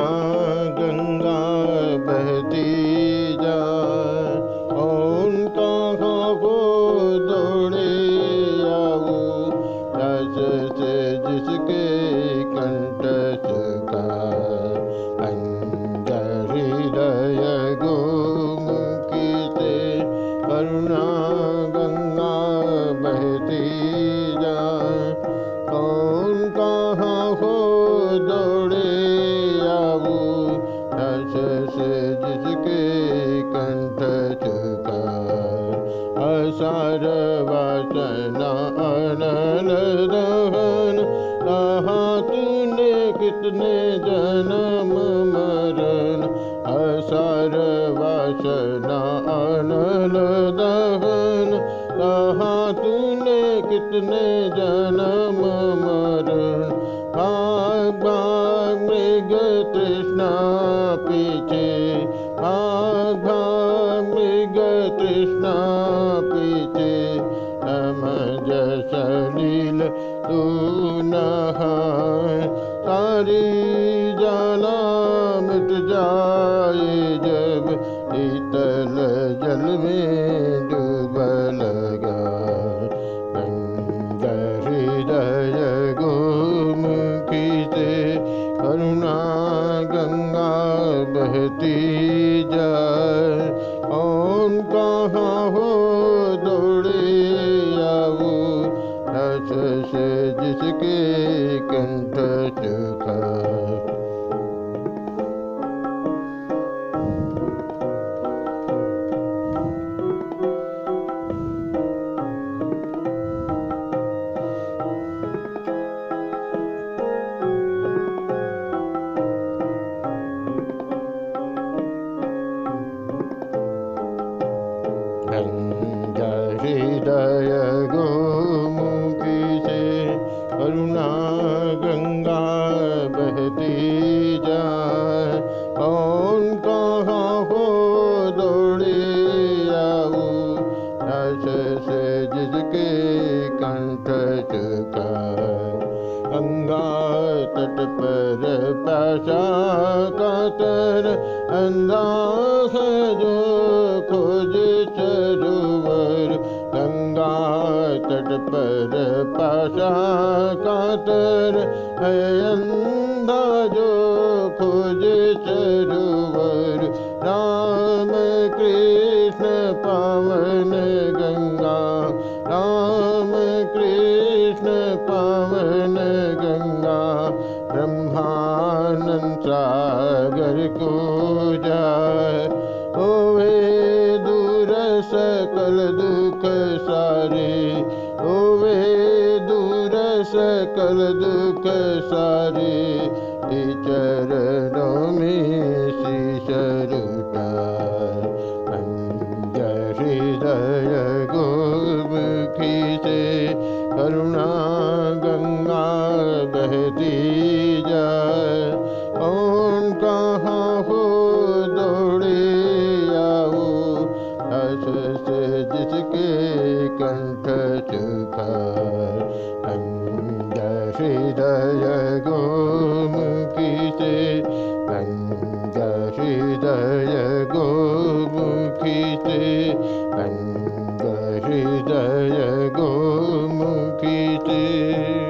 रा पास से जिसके कंठ चुका। असार वासना अनल दहन कहा तूने कितने जन्म मरण। असार वासना अनल दहन कहा तूने कितने जन्म मरण। भाग भाग मृग पीते हा भगत पीते नः सारी जानामि जी तल जलमे बहती जाए। कौन कहाँ हो दौड़ियाऊ रस से जिसके कंठ चुका जिसके कंठ चुका। गंगा तट पर पाशा कातर है जो खोज सरोवर गंगा तट पर पाशा कातर अंधा जो खोज सरोवर राम कृष्ण पावन कृष्ण गंगा ब्रह्मानंद सागर को जाए होवे दूर सकल दुख सारे होवे दूर सकल दुख सारे चरणों में शीश रुटाए बहती जाए कौन कहाँ हो दौड़े आओ? गोमुखी से अंज हृदय गोमुखी से अंज हृदय गोमुखी से